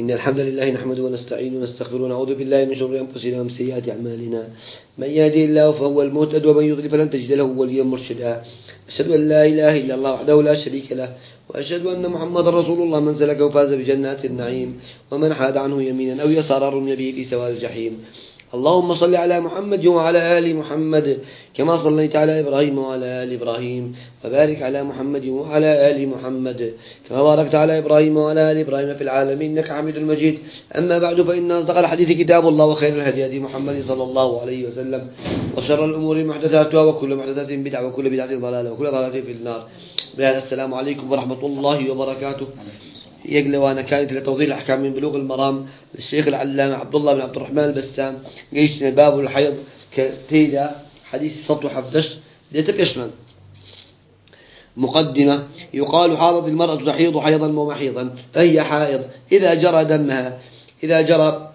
إن الحمد لله نحمده ونستعين ونستغفره ونعوذ بالله من شرور أنفسنا ومن سيئات أعمالنا. من يهدي الله فهو المهتد ومن يضلل فلن تجد له وليا مرشدا. أشهد أن لا إله إلا الله وحده لا شريك له وأشهد أن محمد رسول الله. من سلكه فاز بجنات النعيم ومن حاد عنه يمينا أو يسارا رمي به في سواء الجحيم. اللهم صل على محمد وعلى آل محمد كما صليت على إبراهيم وعلى آل إبراهيم وبارك على محمد وعلى آل محمد كما باركت على إبراهيم وعلى آل إبراهيم في العالمين إنك حميد المجيد أما بعد فإن أصدق الحديث كتاب الله وخير الهدي هدي محمد صلى الله عليه وسلم وشر الأمور محدثاتها وكل محدثات بدعة وكل بدعة ضلالة وكل ضلالة في النار. السلام عليكم ورحمة الله وبركاته. يقل وأنا كانت لتوضيح الأحكام من بلوغ المرام للشيخ العلامة عبد الله بن عبد الرحمن البسام جيش باب الحيض كتيدا حديث سطو حفدش ديت بيشمل. مقدمة يقال حاضت المرأة تحيض حيضا ومحيضا فهي حائض. إذا جرى دمها إذا جرى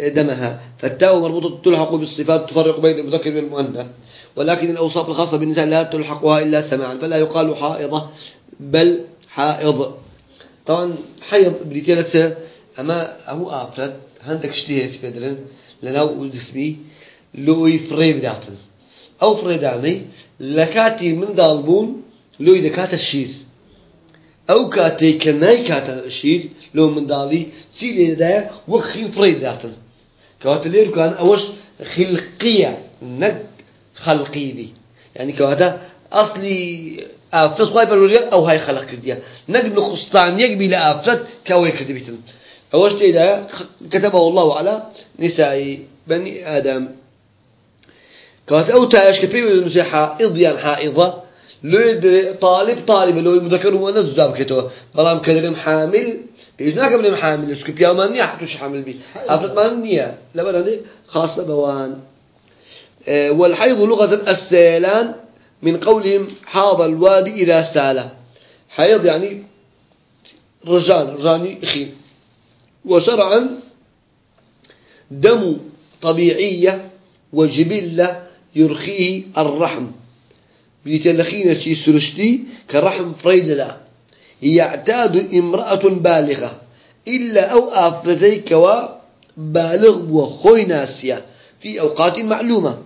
دمها فالتاء مربوطة تلحق بالصفات تفرق بين المذكر والمؤنث. ولكن الأوصاف الخاصة بالنساء لا تلحقها إلا سماعا فلا يقال حائضة بل حائض. طبعا حيض بريتيلة أما هو أبرد هندك اشتهيت بدلن لنو جسمي لوي فريب داتن أو فريداني لكاتي من دالبون لوي دكات الشير. أو كاتي كناي كات الشير لو من دالي سيلي دا وخين فريد داتن كوات لير كان أوش خلقية نك خلقي بي يعني كواتا أصلي آفرت خواهي بالوريال أو هاي خلق كرديا نقد نخصتان يقبي لآفرت كوي كردبيتن أوش تيدا كتبه الله على نساء بني آدم. كانت أو تايش كبير المسيح حائض يعني حائضة لو طالب طالب لو مذكر وأنا زاب كتو بلام كلم حامل بيجنا قبل حامل سكوب يا ماني حتوش حامل بي أفرت مانية لا بلا خاصة بوان أه والحيض لغة السيلان من قولهم حاض الوادي إذا سال. حيض يعني رجان رجاني إخي وشرعا دم طبيعية وجبلة يرخيه الرحم. بيتلخين شي سرشتي كرحم فريد لا. يعتاد امرأة بالغة إلا أو آفرتي كوا بالغ وخوي ناسية. في أوقات معلومة.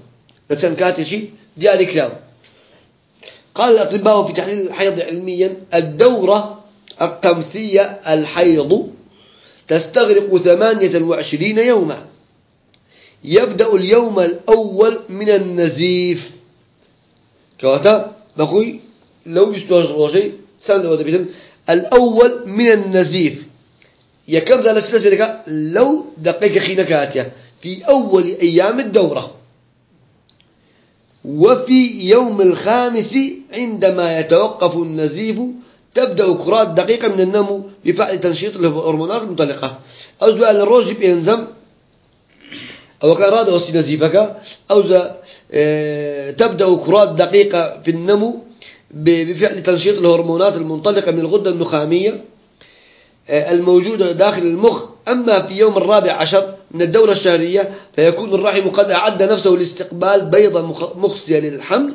مثلا كاتي شي دياري كلاو قال الأطباء في تحليل الحيض علميا الدورة القمثية الحيض تستغرق ثمانية وعشرين يوما. يبدأ اليوم الأول من النزيف. كواتا؟ بقول لو يستوجد روشي سنة ودبيتن الأول من النزيف. يكم ذلك ستة لو دقيقة خينكاتيا في أول أيام الدورة. وفي يوم الخامس عندما يتوقف النزيف تبدأ كرات دقيقة من النمو بفعل تنشيط الهرمونات المطلقة أو على الروج بينزم أو كان راد وصي نزيفك. أو آه تبدأ كرات دقيقة في النمو بفعل تنشيط الهرمونات المنطلقة من الغدة النخامية آه الموجودة داخل المخ. أما في يوم الرابع عشر من الدورة الشهرية فيكون الرحم قد أعد نفسه لاستقبال بيضة مخصية للحمل.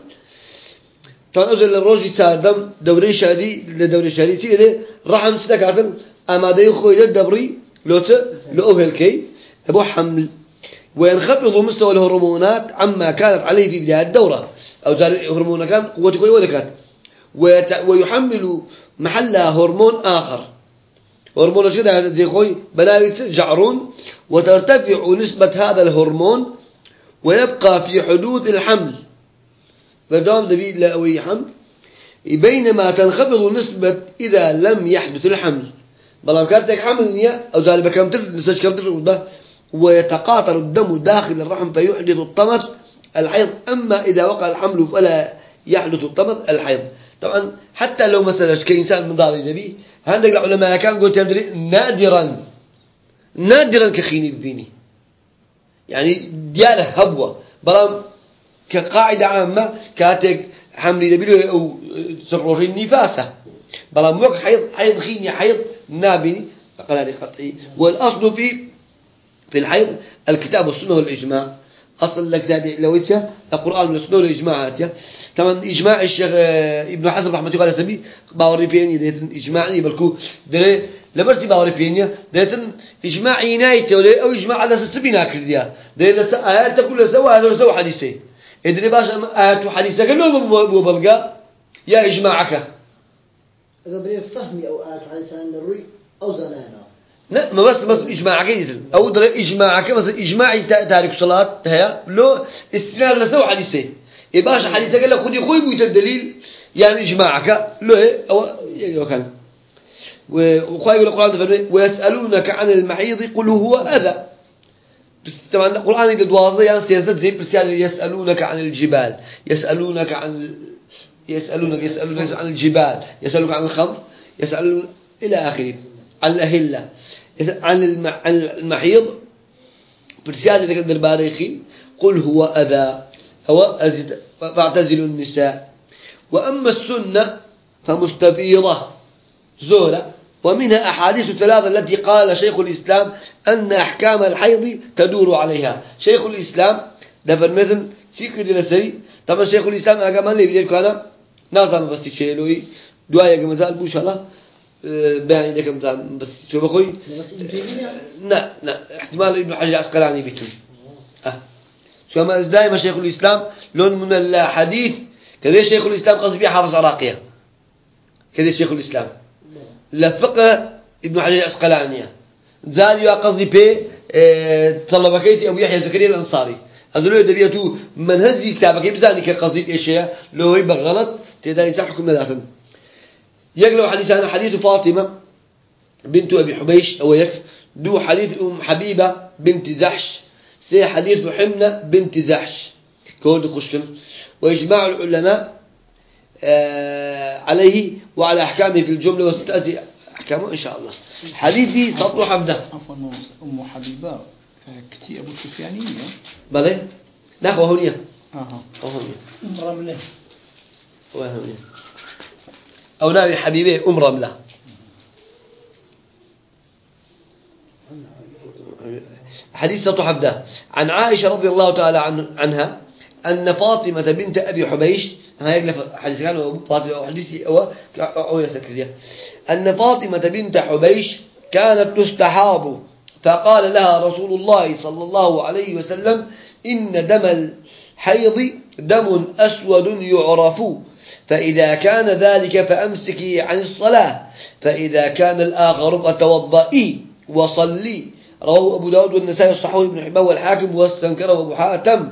طبعا أجل الروجي تاردم دوري شهري لدوري شهري. تيجي رحم ستكاتن أما ده يخوي للدبري لوت لأوهل كي أبو حمل. وينخفض مستوى الهرمونات عما كانت عليه في بداية الدورة. أو هرمون كان قوة قوي ولا ويحمل محلها هرمون آخر. هرمون كده زي خوي بلاوي جعرون. وترتفع نسبة هذا الهرمون ويبقى في حدود الحمل. فدام دبي لا حمل. بينما تنخفض نسبة إذا لم يحدث الحمل. بلام كانتك حمل نية أو ذلك كم نسبة كم تلف ويتقاطر الدم داخل الرحم فيحدث الطمس الحيض. أما إذا وقع الحمل فلا يحدث الطمس الحيض. طبعا حتى لو مثلا كإنسان من ضال النبي عندك العلماء كان قلت نادرا نادرا كخيني الفيني يعني دياله هبوة. بلام كقاعدة عامة كاتك حمل دبيله أو سروجين نفاسة بلام وقت حيض حيض خيني حيض نابني هذه قطعي. والأصل في في الحيض الكتاب والسنة والإجماع. أصل لك تابع لو إنت القرآن والسنة والإجماعات طبعا إجماع الشيخ آه، ابن حزم رحمة الله عليه باوري بيني ده إجماعني بلكو ده لبرتي باوري بيني ده إجماع عناية ولا أو إجماع على سبينا كرديا ده لس آيات تقول سوا هذا سوا حديثي إدري باش آيات وحديثك لو بلقى يا إجماعك بري فهمي أو آيات حديثة الروي أو زنانه لا ما بس بس إجماع عقيدة أو در إجماع كم مثلا إجماع تارك صلاة هيا لو استناد لسوا حديثه يباش حديثه قال خذي خوي بيت الدليل يعني إجماعك لو أو يعني كان يقول القرآن تفرمي ويسألونك عن المحيض قل هو أذى. بس طبعا القرآن يقول دوازة يعني سياسة زي بس يعني يسألونك عن الجبال يسألونك عن يسألونك يسألونك عن الجبال يسألونك عن الخمر يسألون إلى آخره. عن الأهلة. عن المحيض. برسالة تقدر باريخي قل هو أذى. هو فاعتزلوا النساء. وأما السنة فمستفيضة زورة. ومنها أحاديث ثلاثة التي قال شيخ الإسلام أن أحكام الحيض تدور عليها. شيخ الإسلام دفر مثل سيكر لسري. طبعا شيخ الإسلام أقام لي بيجيب كان نظام بس شيلوي. دعاء كمثال بوش الله. بيان لك بس شو بقول لا لا احتمال ابن حجر العسقلاني بيتم أه. شو ما دائما شيخ الإسلام لون من الحديث كذا شيخ الإسلام قصدي فيه حافظ عراقية كذا شيخ الإسلام. لفقه ابن حجر العسقلاني زاد قصدي به آه، طلبكيتي أبو يحيى زكريا الأنصاري. هذول دبيتو منهجي كتابك بزاني كقصدي إيش لو يبغى غلط تدعي حكم ذاته يقلوا حديث حديث فاطمة بنت أبي حبيش أو يك دو حديث أم حبيبة بنت زحش سي حديث حمنة بنت زحش. كود خشم وإجماع العلماء آه عليه وعلى أحكامه في الجملة وستأتي أحكامه إن شاء الله. حديثي سطر حمدة عفوا أم حبيبة كتي أبو سفيانية بلى لا هو هونية أها. أم رملة هونية أو ناوي حبيبه أم رملة حديث حبدة عن عائشة رضي الله تعالى عن عنها أن فاطمة بنت أبي حبيش حديث كان فاطمة أو أن فاطمة بنت حبيش كانت تستحاض فقال لها رسول الله صلى الله عليه وسلم إن دم الحيض دم أسود يعرف. فإذا كان ذلك فأمسكي عن الصلاة. فإذا كان الآخر فتوضئي وصلي. رواه أبو داود والنسائي الصحوي بن حبان والحاكم واستنكره أبو حاتم.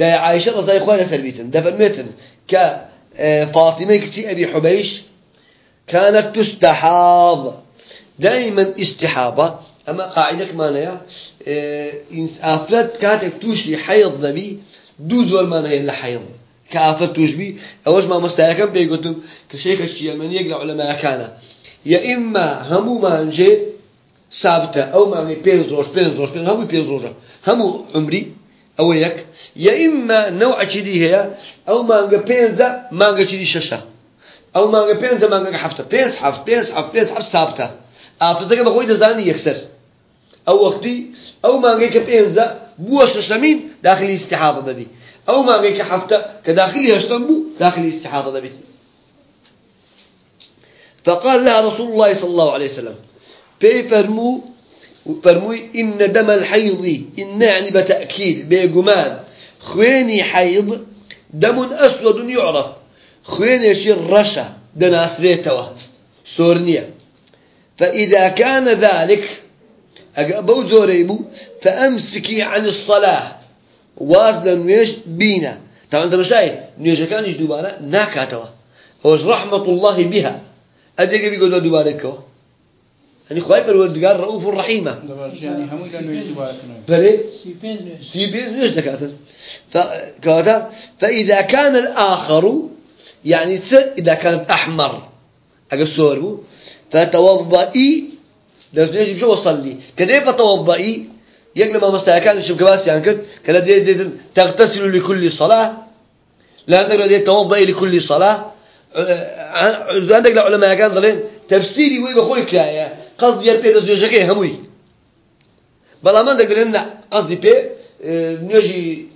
ده عائشة رضي عنها سلبيتا ده فرميتن كفاطمة كتي أبي حبيش كانت تستحاض. دائما استحاضة أما قاعدة كمان يا أفلت كانت توشي حيض نبي دو زول ما نهي إلا حيض كافت توشبي أوش ما مستعيكم بيقولتم كشيخ الشيء من يقلع علماء كان. يا إما همو ما نجي ثابتة أو ما نجي بينز روش بينز روش بينز همو بينز روش. همو عمري أو يك يا إما نوع كذي هي أو ما نجي بينزا ما نجي كذي ششة أو ما نجي بينزا ما نجي حفتة. بينز حفت بينز حفت بينز حفت ثابتة أفتك بخوي دزاني يكسر أو وقتي أو ما نجي كبينزا بوش شمين داخل استحاضة دبي. أو ما نجي كحفتة كداخل يشتنبو داخل استحاضة دبي. فقال لها رسول الله صلى الله عليه وسلم في فرمو فرموي إن دم الحيض إن يعني بتأكيد بيجمان خويني حيض دم أسود يعرف. خويني يشير رشا دناسريتوا سورنيا فإذا كان ذلك أبو زوريبو فأمسكي عن الصلاة. وازن نويش بينا طبعا أنت مش شايف نيوش كان يجدو بانا ناكاتوا هوش رحمة الله بها. أديك بيقول دوباره كوا يعني خواهي بالوردقار رؤوف الرحيمة يعني بلي سي بيز نيوش دكاتر فكاتا فإذا كان الآخر يعني إذا كانت أحمر أقول صوربو فتوضئي درس نيجي بشو وصلي كده فتوضئي يقل ما مستعكان الشم كباس يعني كده كلا دي دي تغتسل لكل صلاة. لا عندك دي توضئي لكل صلاة. عندك العلماء كان ظلين تفسيري وي بخويك يا قصدي يربي يشكي هموي بلا ما لنا قصدي بي نيجي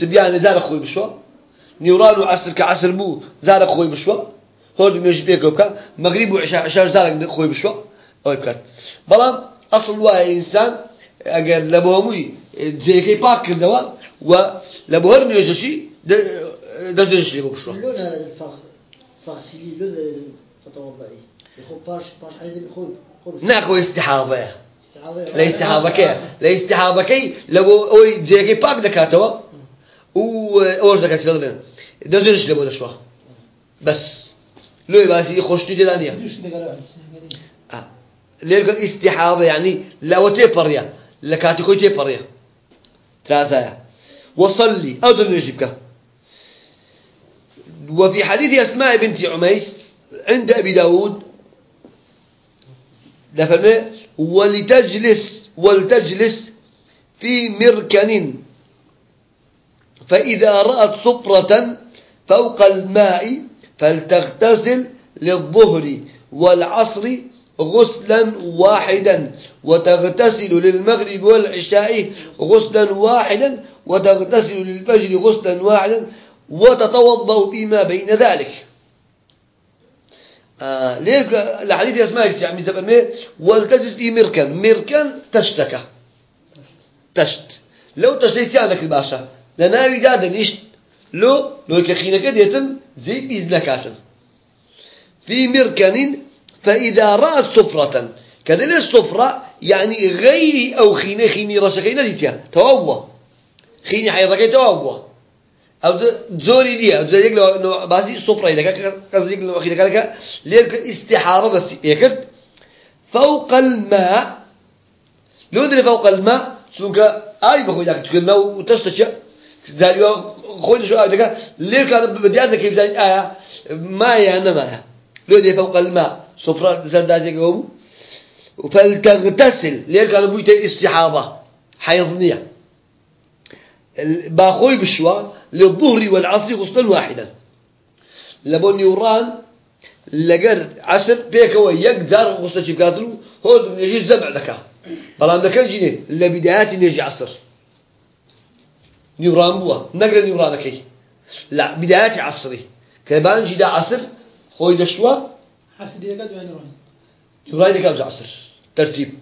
سبيان دار خوي بشوا نيوران وعصر كعصر بو زار خوي بشوا هود نيجي بيك وكا مغرب وعشاء عشاء زار خوي بشوا أو بكات بلام أصل واحد إنسان أجر لبومي زيكي باك كردوا ولبوهر نيجي ده ده شيء بشوا لون الفخ فخسيلي لون لازم تتوضعي يخو باش باش عايز يخو ناخو استحاضة. استعاذة لا استحاضة كي؟ لا استحاضة كي؟ لو أوي زيكي باك دكاتوا و أوش دكات فعلا ده ده شيء لبوده شوا بس لو يبقى يخش تيجي دانيا آه. ليك استحاضة يعني لا وتفريا لكاتي خوي تفريا ترازايا. وصلي. أو دون يجيبك وفي حديث أسماء بنت عميس عند أبي داود لفرمي ولتجلس ولتجلس في مركن فإذا رأت صفرة فوق الماء فلتغتسل للظهر والعصر غسلا واحدا وتغتسل للمغرب والعشاء غسلا واحدا وتغتسل للفجر غسلا واحدا وتتوضأ فيما بين ذلك. آه ليه؟ الحديث اسمها يعني زبمه والتجس في مركن مركن تشتكى. تشت. لو تشتيت عندك الباشا. لناوي دادا نشت. لو لو كخينك ديتن زي بإذن كاشز في مركن فإذا رأت صفرة. كذلك الصفرة يعني غير أو خينة خيني رشكين ديتيا توابوا خيني حيضكي توابوا أو زوري دي أو زي لو بعضي صفرة إذا كان قصدي لو أخيرا كذا ليك استحارة بس. يكرت فوق الماء. لو دري فوق الماء سونك أي بقول لك تقول ما وتشتشى زاريو خوي شو أبدا ليه كان بدي أنا كيف زين آية ما أنا ما لو دري فوق الماء صفرة زرداتي قوم. فلتغتسل. ليه كان بيت استحاضة حيضنية باخوي بشوا للظهر والعصر غسلا واحدا. لبون يوران لقر عصر بيك هو يقدر غسل شبكاتلو هو يجي زمع ذكا بلان ذكا جيني لبدايات يجي عصر. نيوران بوا. نقر نيورانكي لا بدايات عصري. كبان جدا عصر خوي دشوا. حسد يقعد وين يروح يوران يكاب عصر. ترتيب.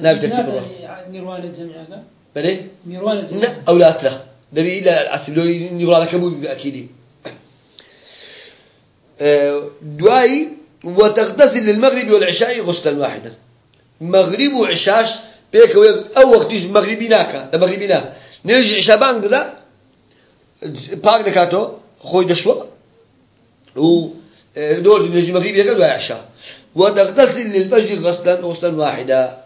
نابي ترتيب الروح نيروان إلى العصر لو يورانك أبو أكيد دواي وتغتسل للمغرب والعشاء غسلا واحدا مغرب وعشاش بيك أو وقت مغربي ناكا المغربي نا نيجي عشاء بانك لا دكاتو خوي دشوا و دول نيجي مغربي يقعد وعشاء وتغتسل للفجر غسلا غسلا واحدا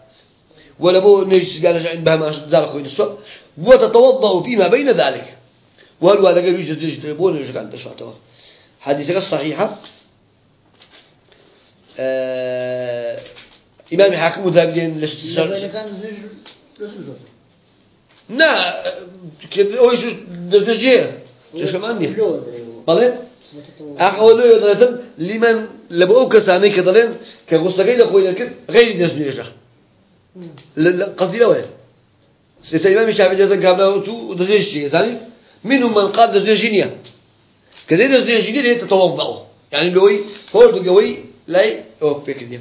ولا بو نيجي قال عند بها ما زال خوي دشوا وتتوضأ فيما بين ذلك. وهل هذا قال يوجد يجد بو نيجي قال دشوا تو حديثك الصحيحة. آه إمام حاكم ذهبين لما لش كان زوج رسول نا كده هو شو دجيه شو شو ماني بله أقوله يدرتن لمن لبؤوا كساني كدلين كغسلين لخوي لكن غير دجيه قصدي له وين الإمام الشافعي جزا قبله تو دجيه شيء ثاني منهم من قال دجيه جنيه كذا دجيه جنيه تتوضأ. يعني لوي هو دقوي لا أو بكذا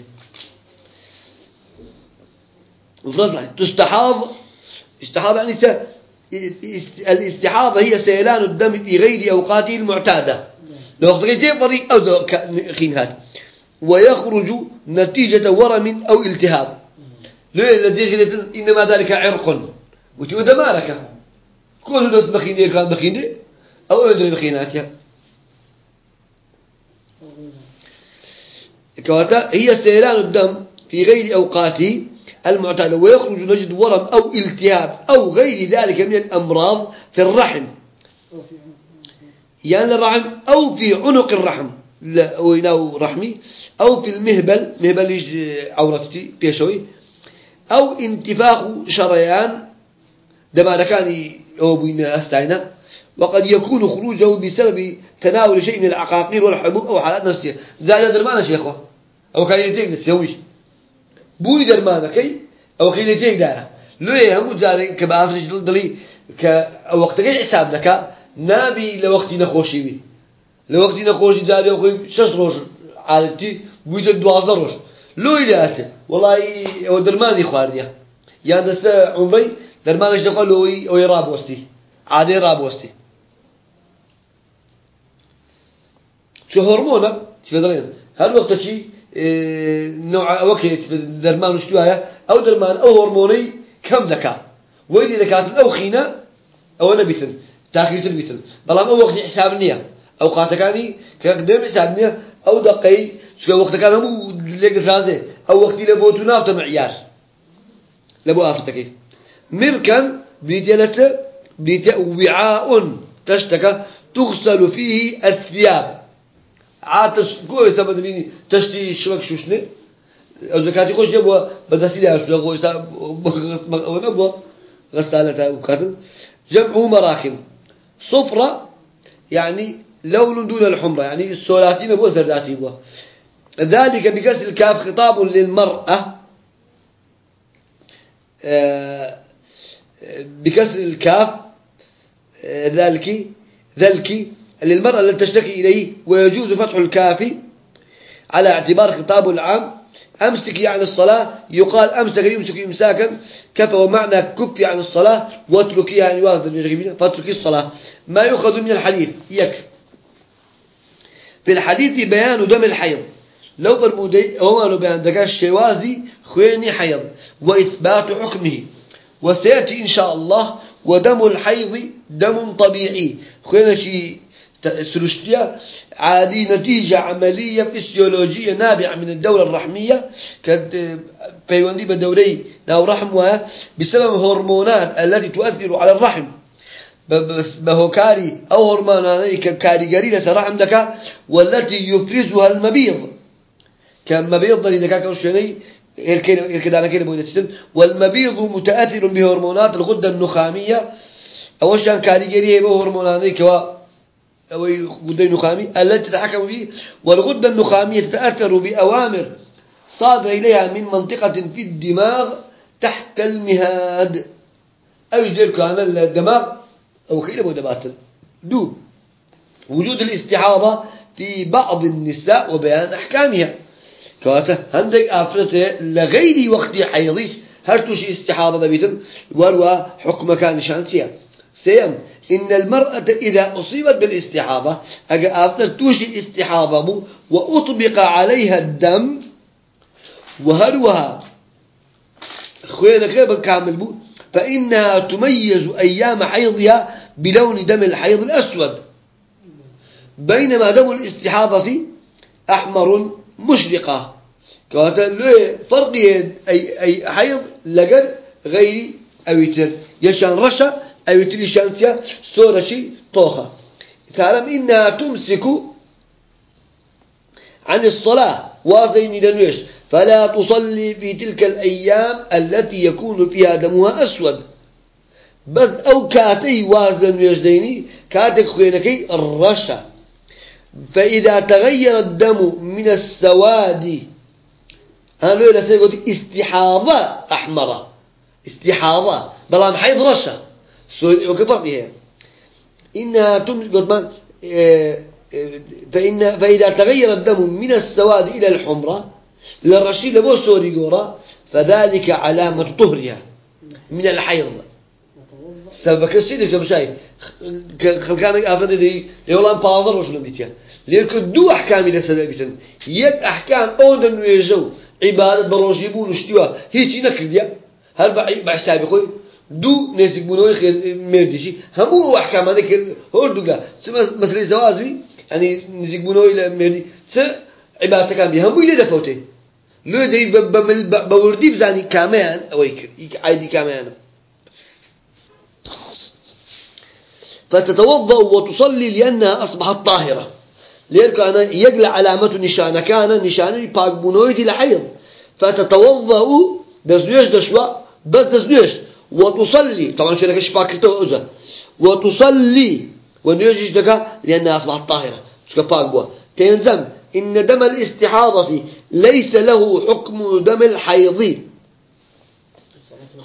مفرز لا تستحاض استحاضة يعني ت... الاستحاضة هي سيلان الدم في غير أوقاته المعتادة. لو أخذت بري أو ذو خينهات ويخرج نتيجة ورم أو التهاب. لو الذي إنما ذلك عرق. وتو دمارك كل ناس بخيني كان بخيني أو أدري بخينات يا كواتا هي سيلان الدم في غير أوقاته المعتادة ويخرج نجد ورم أو التهاب أو غير ذلك من الأمراض في الرحم. يعني الرحم أو في عنق الرحم. لا ويناو رحمي. أو في المهبل مهبل عورتي بيشوي. أو انتفاخ شريان دما كان أو بين أستعينا وقد يكون خروجه بسبب تناول شيء من العقاقير والحبوب أو حالات نفسية. زاد درمان شيخه أو كان يتيك نسيوي بوي درمانكي أو خيلتيك دارا. لو هم جاري كبافش دلي كوقت جاي حساب لك نابي لوقت نخوشي بي. لوقت نخوشي زاد يوم شش روش عادتي بيد دوازة روش. لو إلى والله هو درماني خوارديا يا دست عمري درمانش دقل لو أو يراب وستي عادي راب وستي شو هرمونه؟ تفضلين هل وقت شيء آه، نوع وقت درمان وشتوها أو درمان أو هرموني كم ذكاء ويلي ذكاء أو خينا أو نبيتن تاخير بيتن. بلام أو وقت حساب نية. أوقات كاني كقدام حساب نية. أو دقي شو وقت كان مو لقى ثازة أو وقت لبوتو نافت معيار لبو آفتك مركن بيديلته بيت وعاء تشتكى تغسل فيه الثياب. عاتش كوي سبب مني تشتي شبك شوشنه أو زكاتي خوش يبوا بدسي لها شو خوش سب أو نبوا غسالة وكاتل جمع مراكن صفرة يعني لون دون الحمرة يعني السولاتين بو زرداتي بو ذلك بكسر الكاف خطاب للمرأة. آه، بكسر الكاف ذلك ذلك للمرأة التي تشتكي إليه ويجوز فتح الكاف على اعتبار خطاب العام. أمسك يعني الصلاة. يقال أمسك يمسك إمساكا. كفى ومعنى كف عن الصلاة. واتركي يعني واضح فاتركي الصلاة. ما يؤخذ من الحديث؟ يكفي. في الحديث بيان دم الحيض. لو برمودي هما لو بيان دكاش الشوازي خويني حيض. وإثبات حكمه. وسيأتي إن شاء الله ودم الحيض دم طبيعي. خوينا شي سلوشتيا عادي نتيجة عملية فسيولوجية نابعة من الدولة الرحمية. كد بيواندي بدوري ناو رحمها بسبب هرمونات التي تؤثر على الرحم. بهوكاري أو هرمونات كاريجري لسرحم دكا والتي يفرزها المبيض. كان مبيض ضلي بودتشتن والمبيض متأثر بهرمونات الغدة النخامية. أوش كان كاريجري بهرمونات كوا أو غدة النخامية التي تتحكم فيه والغدة النخامية تتأثر بأوامر صادرة إليها من منطقة في الدماغ تحت المهاد. أو يجدر كان الدماغ؟ أو خيلة بودباتل دو. وجود الاستحاضة في بعض النساء وبيان أحكامها. كواته عندك أفرته لغير وقت حيضيش هل توشي استحاضة بيتم وروا حكم كان شانتيا سيم إن المرأة إذا أصيبت بالإستحاضة أجا أفضل توشي استحاضة وأطبق عليها الدم وهلوها خوينا كيف كامل بو فإنها تميز أيام حيضها بلون دم الحيض الأسود. بينما دم الاستحاضة أحمر مشرقة. كواتا فرق أي أي حيض لقد غير أويتر. يشان رشا أويتر يشانتيا سورة شي طوخة. تعلم إنها تمسك عن الصلاة واصلين دنويش فلا تصلي في تلك الأيام التي يكون فيها دمها أسود. بس أو كاتي وازن ويجديني كاتك خوينكي الرشا فإذا تغير الدم من السواد هذا لا سيقول استحاضة أحمرة استحاضة. بلام حيض رشا. وكفر بها إنها تمسك إيه، إيه، فإن فإذا تغير الدم من السواد إلى الحمرة للرشيد لبو سوري قورا فذلك علامة طهرها من الحيض. سبب كسيد كتب شاي خلقان أفراد دي يولان بازر وشلو بيتيا. ليركو دو أحكام إلى سبب بيتن. يك أحكام أودا نويجو عبادة بروجيبون وشتوا هيتي نكرديا هل بحسابي خوي دو نسيك بنوي خير مردشي همو أحكام هذا كل هو دوغا مثل زواجي يعني نسيك بنوي لمردي س عبادة كان بها همو إلى دفوتي لو دي بوردي بزاني كامان أويك عادي كامان فتتوضأ وتصلي لأنها أصبحت طاهرة لذلك أنا يقلع علامة نشانة. كان نشانة باقبونويد الحيض فتتوضأ دزنيش دشوا بس دزنيش. وتصلي. طبعا شو لكش باكرته أزا وتصلي. ونيجيش دكا؟ لأنها أصبحت طاهرة. شو باقبوا تنزم إن دم الاستحاضة ليس له حكم دم الحيض.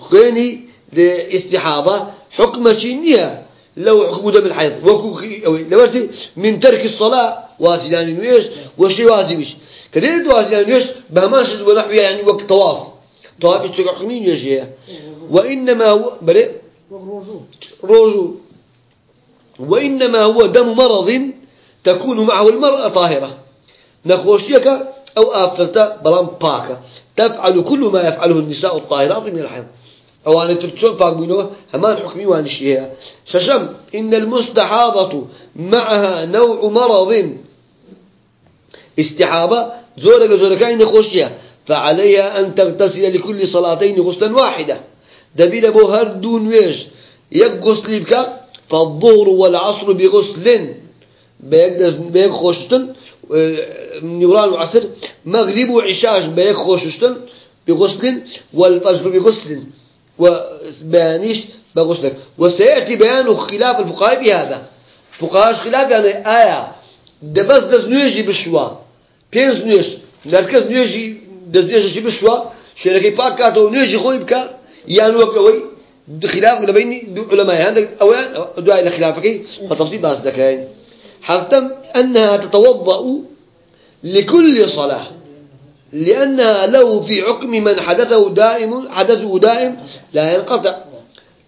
خيني الاستحاضة حكم شينية لو حكم دم الحيض وكو أو من ترك الصلاة واسدان نويش وشي وازمش كده واسدان نويش بهماش ونحو يعني وقت طواف. طواف يستقعقنين يجي وإنما هو بلي؟ روجو. وإنما هو دم مرض تكون معه المرأة طاهرة. نخوشيك أو آفرتا بلان باكا تفعل كل ما يفعله النساء الطاهرات من الحيض. أو أنا تبتشون باك بينه همان حكمي وان الشيء ششم إن المستحاضة معها نوع مرض. استحابة زورك زوركين خوشية فعليها أن تغتسل لكل صلاتين غسلا واحدة. دبيل بو هر دون ويش يك غسل بك فالظهر والعصر بغسل بيك خوشتن نوران وعصر. مغرب وعشاش بيك خوشتن بغسل والفجر بغسل وبيانيش بغسل وسيأتي بيان خلاف الفقهاء بهذا فقهاء خلاف يعني آية. دبس دز نيجي بشوا. بينز نيش نركز نيجي دز نيجي بشوا. شركة باكاتو نيجي خوي بكا. يعني وقوي خلاف بين علماء هذا أولا دعاء إلى خلافك فتفصيل بس ذكاين حفتم أنها تتوضأ لكل صلاة. لأنها لو في حكم من حدثه دائم حدثه دائم لا ينقطع.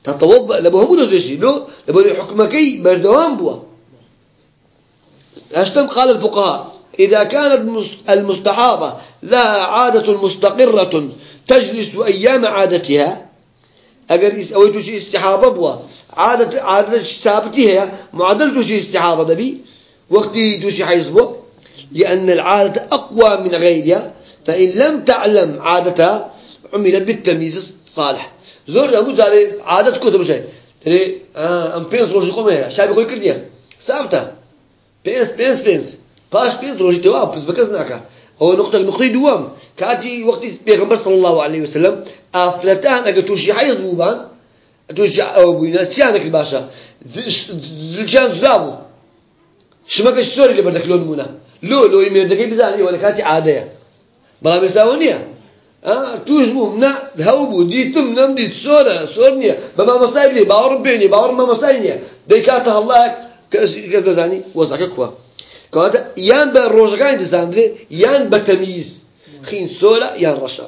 تتوضأ لبهم نزشي لو لبهم حكمكي بردوام بوا. أشتم قال الفقهاء إذا كانت المستحاضة لها عادة مستقرة تجلس أيام عادتها أجر أويت شيء استحابة بوا. عادة عادة ثابتة هي معدل شيء استحابة دبي وقت توشي حيزبو لأن العادة أقوى من غيرها. فإن لم تعلم عادتها عملت بالتمييز الصالح. زور أبو زاري عادة كتب شيء تري آه أم بينس روجي قومها شابي خوي كرديا. ثابتة بينس بينس بينس باش بينس روجي تواب بس بكزناك هو نقطة نقطة دوام. كاتي وقت بيغمبر صلى الله عليه وسلم أفلتان توشي حيز بوبان. توشي أو بوينا تيانك الباشا. زلجان زلابو شمك السوري اللي بدك لون منا لو لو يمير دقي بزاني ولا كاتي عادية مساونية آه توش بو منا هاوبو ديتم نم ديت سورة سورنيا بما مصايب لي باور بيني باور ما مصاينيا ديكاتها الله كذا زاني وزعك كوا كواتا يان بالروجقان دزاندري يان بتمييز خين سورة يان رشا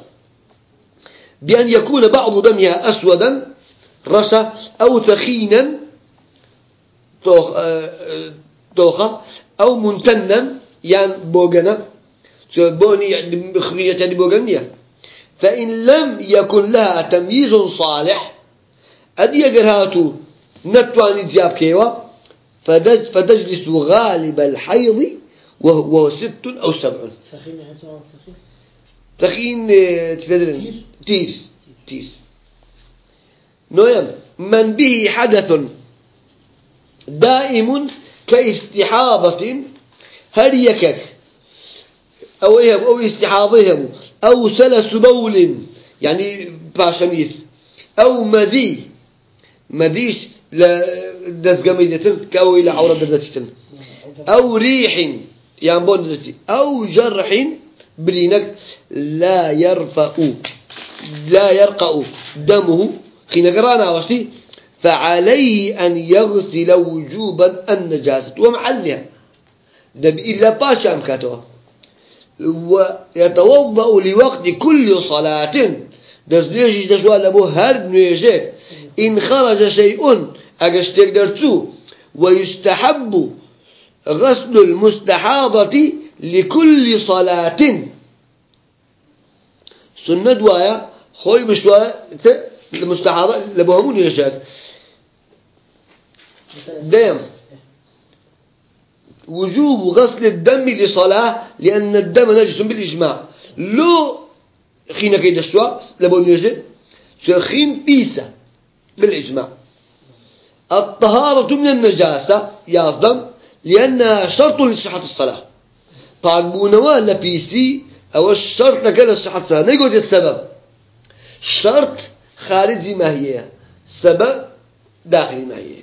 بأن يكون بعض دمها أسودا رشا أو ثخينا توخة أو منتنا يان بوغنا بوني يعني بخرية يعني بوغنية فإن لم يكن لها تمييز صالح أدي يقرهاتو نتواني جاب كيوا فتجلس غالب الحيض وهو ست أو سبع سخين سخين تفدرن تيس تيس نويم من به حدث دائم كاستحاضة هل يكك أو إيهم أو استحاضهم أو سلس بول يعني باشميس أو مذي. مذيش لدزقميدتن كأو إلى عورة دردتن أو ريح يعني بون دردتي أو جرح برينك لا يرفع لا يرقى دمه. حين قرانا وشتي. فعليه أن يغسل وجوبا النجاسة. ومحلها دب إلا باشا أمكاتها ويتوضأ لوقت كل صلاة. دز نيجي دشوا لبو هر نيجيك إن خرج شيء أجشتك درتو ويستحب غسل المستحاضة لكل صلاة. سنة دوايا خوي بشوايا المستحاضة لبوهمون يشاك دائم وجوب غسل الدم لصلاة لأن الدم نجس بالإجماع. لو خينا كيد الشوا لبون يجي خين بيسة بالإجماع. الطهارة من النجاسة يصدم لأنها شرط لصحة الصلاة. طاقبونوا لبيسي أو الشرط لكل صحة الصلاة. نقول السبب. شرط خارجي ما هي. سبب داخلي ما هي.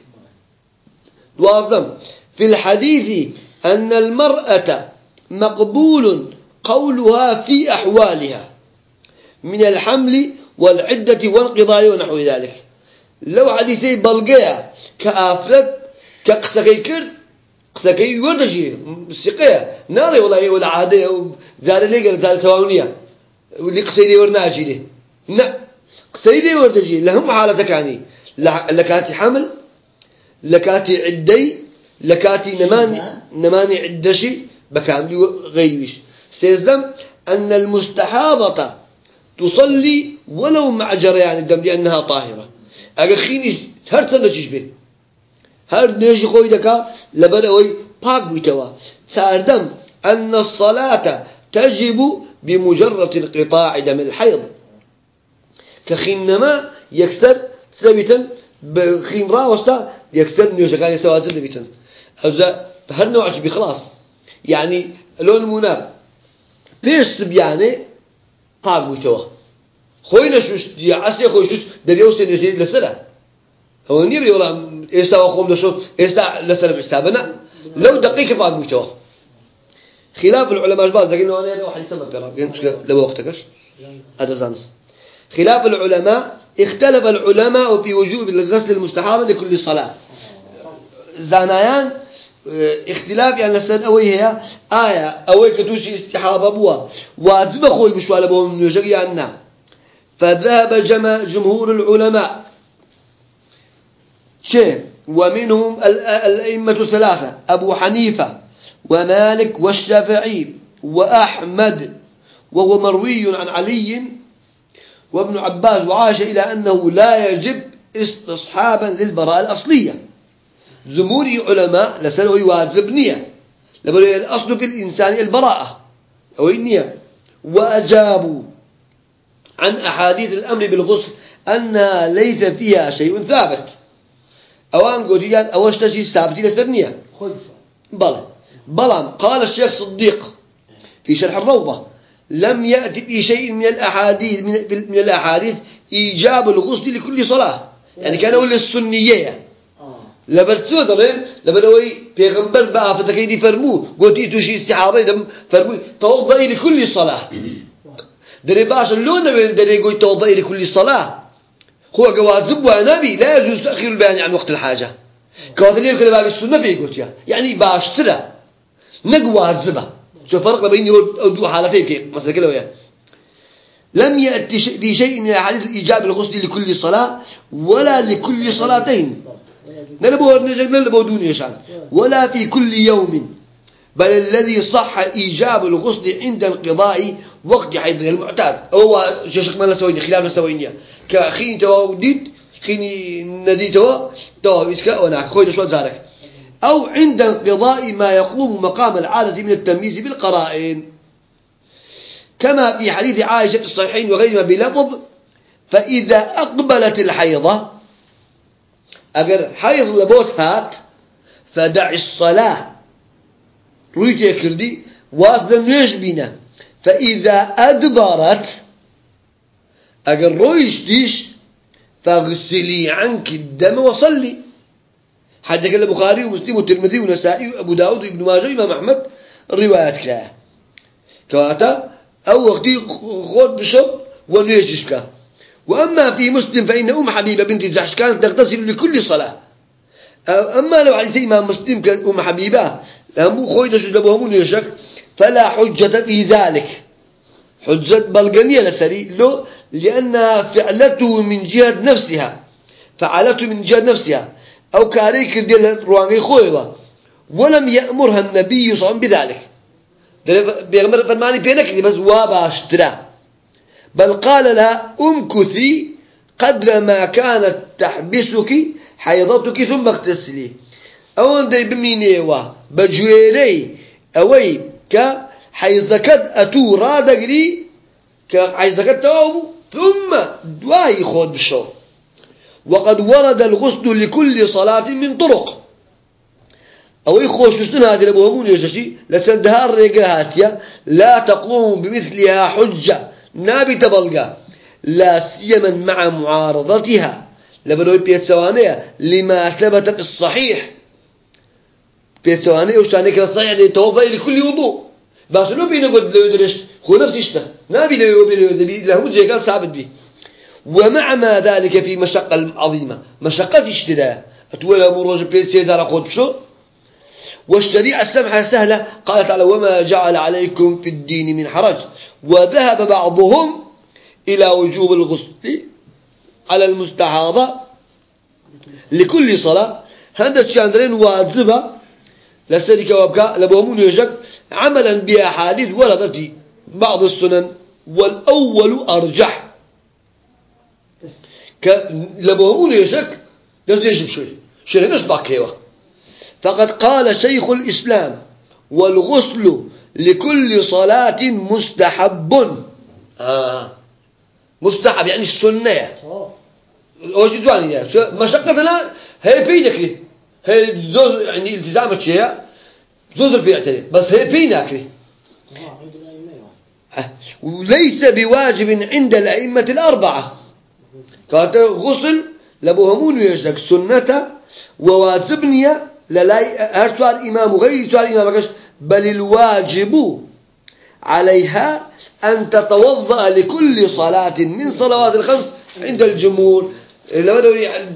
واصدم في الحديث أن المرأة مقبول قولها في أحوالها من الحمل والعدة والقضاء ونحو ذلك. لو حديثي بلغيا كافرت كقسكي كرد قسكي وردجي سقيا. ناري والله ولا عادة زار لي قال زار تواونية واللي قسيدي ورناجي له لا قسيدي وردجي. لهم حالتك يعني. لكاتي حمل لكاتي عدي لكاتي نماني نماني عدشي بكامل غيبش سيزدم أن المستحاضة تصلي ولو مع جريان الدم لأنها طاهرة. أجا خيني هر سنة به هر نيجي خوي دكا لبدأوي باق بيتوا ساردم أن الصلاة تجب بمجرد انقطاع دم الحيض. كخينما يكسر سبيتا بخين راوستا يكسر نيوشا كان يستوى هذا هل نوعش بخلاص يعني لون مناب ليش سبيانة؟ باق بيتوا خوي نشوش عسي خوي شوش دريو سين يزيد لسلا هو نير ولا إستا وخوم لشو إستا لسلا بحسابنا لو دقيقة باق بيتوا خلاف العلماء بعض لكن أنا واحد يسمى بيراب لو وقتكش هذا زانس. خلاف العلماء اختلف العلماء في وجوب الغسل المستحاضة لكل صلاة. زانيان اختلاف يعني لسن أوي هي؟ آية أوي كتوشي استحابة بوا. واجب خوي بشوالة بهم نجر يعني فذهب جمهور العلماء. شيء ومنهم الأئمة الثلاثة أبو حنيفة ومالك والشافعي وأحمد وهو مروي عن علي وابن عباس وعاش إلى أنه لا يجب استصحابا للبراءة الأصلية. زموري علماء لسنه يواجب نية لبنوا الأصل في الإنسان البراءة. أو النية وأجابوا عن أحاديث الأمر بالغسل أنها ليس فيها شيء ثابت. أوان قوليان أوش تشي ثابتين لسرنية بلى. بلى. قال الشيخ صديق في شرح الروضة. لم يأتي في شيء من الأحاديث من, من الأحاديث إيجاب الغسل لكل صلاة. يعني كان أقول السنية لبرتسو دلين لبروي بيغمبر بآفتك يدي فرمو قلت توشي استحابة دم فرمو توضئي لكل صلاة دري باش اللون وين دري يقول توضئي لكل صلاة هو جواز ونبي لا يجوز تأخير البيان عن وقت الحاجة. كواتلين كل باب السنة بيقول يا يعني باش ترى نجواز بقى شو فرق بين دو حالتين كيف مثلا كده وياه لم يأتي بشيء من الحديث إيجاب الغسل لكل صلاة ولا لكل صلاتين. نلبو نلبو دون شان ولا في كل يوم. بل الذي صح إيجاب الغسل عند انقضاء وقت حيث المعتاد. هو ششك ما لسويني خلاف لسويني كخين توا وديد خيني ندي توا توا يتكا وناك خوي شو زارك. أو عند انقضاء ما يقوم مقام العادة من التمييز بالقرائن. كما في حديث عائشة الصحيحين وغيرها بلفظ فإذا أقبلت الحيضة أجر حيض لبوت هات فدع الصلاة. رويت يا كردي واصلا نيش بينا فإذا أدبرت أجر رويش ديش فاغسلي عنك الدم وصلي. حتى قال البخاري ومسلم والترمذي والنسائي وابو داود وابن ماجه وامام احمد الروايات كلها كواتا أو وقتي خود بشب ونيجش بك وأما في مسلم فإن أم حبيبة بنت جحش كانت تغتسل لكل صلاة. أما لو على امام مسلم أم حبيبة هم خويد شو دبهم نيشك فلا حجة في ذلك. حجة بلغنية لسري لو لأن فعلته من جهة نفسها. فعلته من جهة نفسها. أو كاري كردي رواني خويبا ولم يأمرها النبي صلى الله عليه وسلم بذلك. بيغمبر فرماني بينك بس واباشترا بل قال لها امكثي قدر ما كانت تحبسك حيضتك ثم اغتسلي. أون دي بمينيوا بجويري أوي ك حيزكت أتو رادقري كحيزكت توابو ثم دواي خود بشو. وقد ورد الغسل لكل صلاة من طرق. أو يخوششتن هذه لبوهمون يجشي لسندها الرقاهاتية لا تقوم بمثلها حجة. نابي تبلغا لا سيما مع معارضتها. لبنوي بيتسوانية لما ثبت في الصحيح. بيتسوانية وشتانيك الصحيح دي توضي لكل وضوء بس لو بينا قد لو يدرش هو نفس يشته نابي لو يدرش لهم قال ثابت به ومع ما ذلك في مشقة عظيمة. مشقة اشتداء أتولى مروج بيسي دار قد شو؟ والشريعة السمحة سهلة. قال تعالى وما جعل عليكم في الدين من حرج وذهب بعضهم إلى وجوب الغسل على المستحاضة لكل صلاة. هذا الشيء واجبة لسرك وابكى لبومون يجك عملا بأحاديث وردت بعض السنن والأول أرجح. لبومون يجك لازم يجب شوي. شوي نشبع كيوة. فقد قال شيخ الإسلام والغسل لكل صلاة مستحب. آه. مستحب يعني السنة. آه. وش دواني يعني. مشقة لا؟ هي بينك هي زوز يعني التزام الشيء زوز البيعتني بس هي آه. عند الأئمة وليس بواجب عند الأئمة الأربعة. قالت غسل لبهمون يجدك سنة وواجبنية للاي هر سؤال إمام غير سؤال إمام بل الواجب عليها أن تتوضأ لكل صلاة من صلوات الخمس عند الجمهور. لما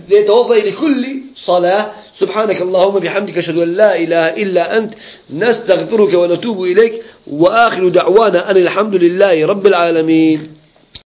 يتوضأ لكل صلاة سبحانك اللهم بحمدك أشهد أن لا إله إلا أنت نستغفرك ونتوب إليك وآخر دعوانا أن الحمد لله رب العالمين.